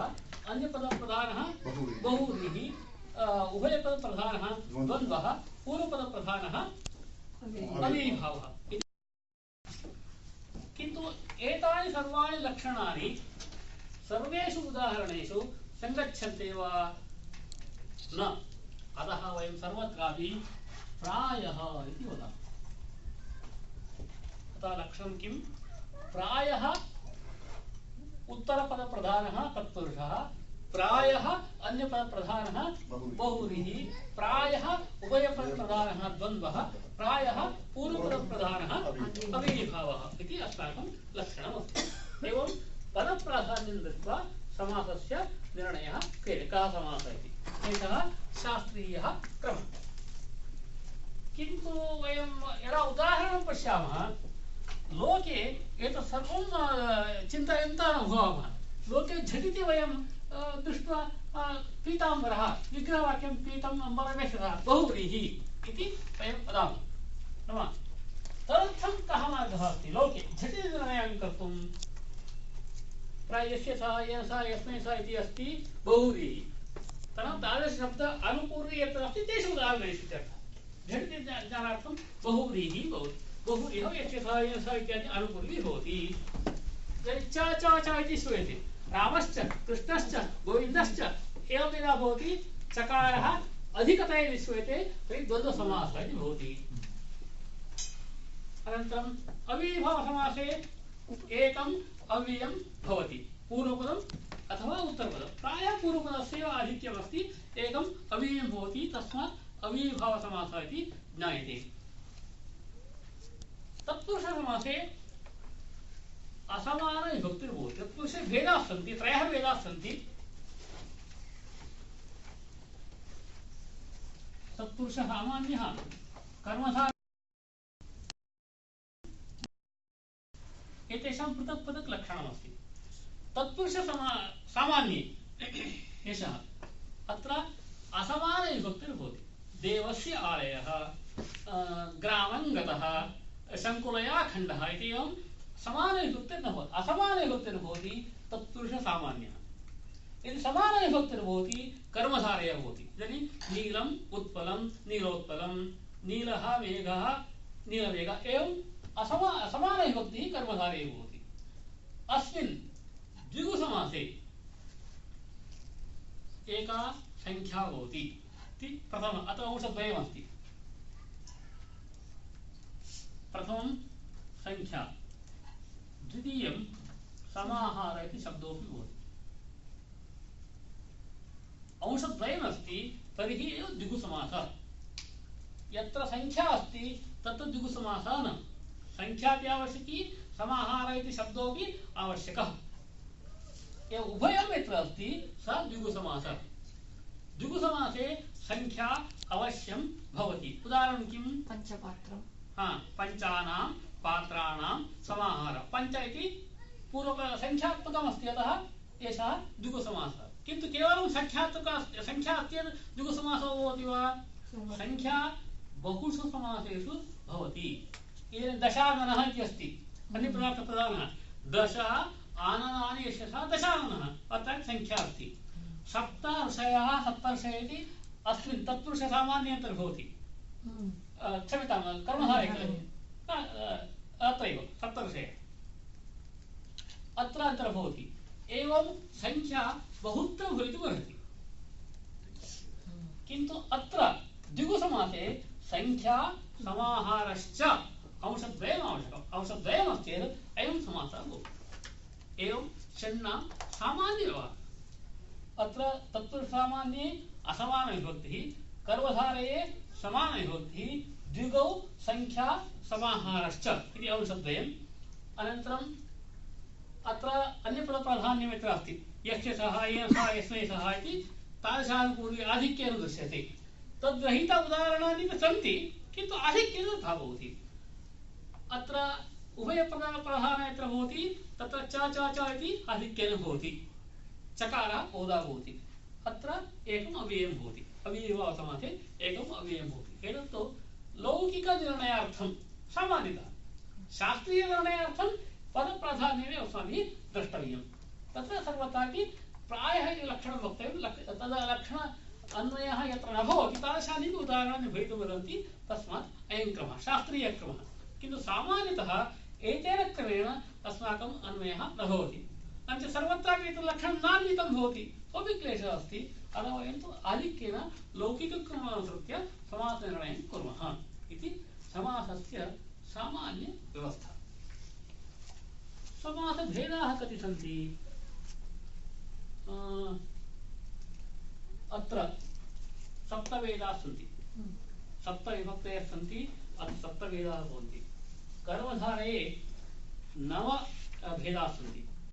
अन्यपदप्रधानः बहुव्रीहि। बहुव्रीहि अ, उभयपदप्रधानः द्वन्द्वः पूर्वपदप्रधानः इति किन्तु एतानि सर्वाणि लक्षणानि सर्वेषु उदाहरणेषु सङ्गच्छन्ते वा न। अतः वयं सर्वत्रापि प्रायः इति वदामः। अतः लक्षणं किं? प्रायः उत्तरपदप्रधानः तत्पुरुषः प्रायः अन्यपदप्रधानः। बहुव्रीः प्रायः उभयपदप्रधानः द्वन्द्वः प्रायः पूर्वपदप्रधानः अवीभावः इति अस्माकं लक्षणमस्ति। एवं पदप्राधान्यं दृष्ट्वा समासस्य निर्णयः क्रियते कः समासः इति। एषः शास्त्रीयः क्रमः। किन्तु वयं यदा उदाहरणं पश्यामः लोके एतत् सर्वं चिन्तयन्तः भवामः लोके झटिति वयं दृष्ट्वा पीताम्बरः, विग्रहवाक्यं पीतम् अम्बरमेषः बहुव्रीहि इति वयं वदामः। न वा तदर्थं कः मार्गः अस्ति? लोके झटिति निर्णयं कर्तुं प्रायः यस्य सः, येन सः, यस्मै सः इति अस्ति बहुव्रीहि। तदा तादृशशब्द अनुपूर्वी यत्र अस्ति, तेषु उदाहरणेषु झटिति ज्ञानार्थं बहुव्रीहि भवति। बहुव्रीहौ यस्य सः येन सः इत्यादि अनुपूर्वी भवति च च च इति श्रूयते रामश्च कृष्णश्च गोविन्दश्च एवं यदा भवति चकारः अधिकतया यदि श्रूयते तर्हि द्वन्द्वसमासः इति भवति अनन्तरम् अवीभवसमासे एकम् अव्ययं भवति पूर्वपदम् अथवा उत्तरपदं प्रायः पूर्वपदस्य एव आधिक्यमस्ति एकम् अव्ययं भवति तस्मात् अवीभावसमासः इति ज्ञायते तत्पुरुषसमासे असमानविभक्तिर्भवति तत्पुरुषे भेदाः सन्ति, त्रयः भेदाः सन्ति। तत्पुरुषः सामान्यः। कर्मधार एतेषां पृथक् पृथक् लक्षणमस्ति। तत्पुरुष सामान्ये एषः। अत्र असमानविभक्तिर्भवति देवस्य आलयः ग्रामं गतः। शङ्कुलया खण्डः इति एवं समानविभक्तिर्न भवति। असमानविभक्तिर्भवति तत्पुरुषसामान्यः यदि समानविभक्तिर्भवति कर्मधारय भवति। इदानीं नीलम् उत्पलं नीलोत्पलं नीलः मेघः, नीलमेघः एवम् असमा, असमानविभक्तिः कर्मधारये भवति। अस्मिन् द्विगुसमासे एका सङ्ख्या भवति। इति प्रथमम् अत्र अंशद्वयमस्ति। प्रथमं सङ्ख्या द्वितीयं समाहार इति अंशद्वयमस्ति तर्हि एव द्विगुसमासः। यत्र सङ्ख्या अस्ति, तत्र द्विगुसमासः न। सङ्ख्यापि आवश्यकी, समाहार इति शब्दोऽपि आवश्यकः। एव उभयं यत्र अस्ति, सः द्विगुसमासः। द्विगुसमासे सङ्ख्या अवश्यं भवति। उदाहरणं किं पञ्चपात्रं हा पञ्चानां पात्राणां समाहारः। पञ्च इति पूर्वक सङ्ख्यात्मकमस्ति अतः एषः द्विगुसमासः। किन्तु केवलं सङ्ख्यात्मक सङ्ख्या अस्ति द्विगुसमासो भवति वा? सङ्ख्या बहुषु समासेषु भवति। इदानीं दशाननः इति अस्ति। अन्यपदार्थप्रधानः दश आननानि सः दशाननः अर्थात् सङ्ख्या अस्ति। सप्त ऋषयः सप्तर्षयः इति अस्मिन् तत्पुरुषसामान्यन्तर्भवति अ, क्षम्यतां अ, अ, अत्रैव सप्तविषये अत्र अन्तर्भवति एवं सङ्ख्या बहुत्र भवितुमर्हति किन्तु अत्र द्विगुसमासे सङ्ख्या समाहारश्च अंशद्वयम् आवश्यकम् अंशद्वयमस्ति चेत् अयं समासः भवति एवं षण्णां सामान्यव्यवहारः अत्र तत्पुरुषसामान्ये असमानविभक्तिः कर्मधारये समानविभक्तिः द्विगौ सङ्ख्या समाहारश्च इति अंशद्वयम् अनन्तरम् अत्र अन्यपदप्राधान्यम् यत्र अस्ति, यस्य सः, येन सः, यस्मै सः इति तादृशानुपूर्वी आधिक्येन दृश्यते। तद्ग्रहीत उदाहरणानि सन्ति, किन्तु आधिक्येन तथा भवति। अत्र यत्र भवति, तत्र च च च इति आधिक्येन भवति। चकारः बहुधा भवति। अत्र एकम् अव्ययं भवति। अव्ययभावसमासे एकम् अव्ययं भवति एतत्तु लौकिकनिर्णयार्थं सामान्यतः शास्त्रीयनिर्णयार्थं पदप्राधान्यमेव अस्माभिः द्रष्टव्यं तत्र सर्वत्रापि प्रायः लक्षणं वक्तव्यं लक्षण अन्वयः यत्र न भवति तादृशानि उदाहरणानि भवितुं वदन्ति तस्मात् अयं क्रमः शास्त्रीयक्रमः किन्तु सामान्यतः एतेन क्रमेण अस्माकम् अन्वयः न भवति अनन्तरं सर्वत्रापि एतत् लक्षणं नान्वितं भवति। सोऽपि क्लेशः अस्ति, अतः वयं तु आधिक्येन लौकिकक्रममनुसृत्य समासनिर्णयं कुर्मः इति समासस्य सामान्यव्यवस्था। समासभेदाः कति सन्ति? अत्र सप्तवेदाः सन्ति। सप्तविभक्तयः सन्ति अत्र सप्तवेदाः भवन्ति। कर्मधारये नव भेदाः सन्ति।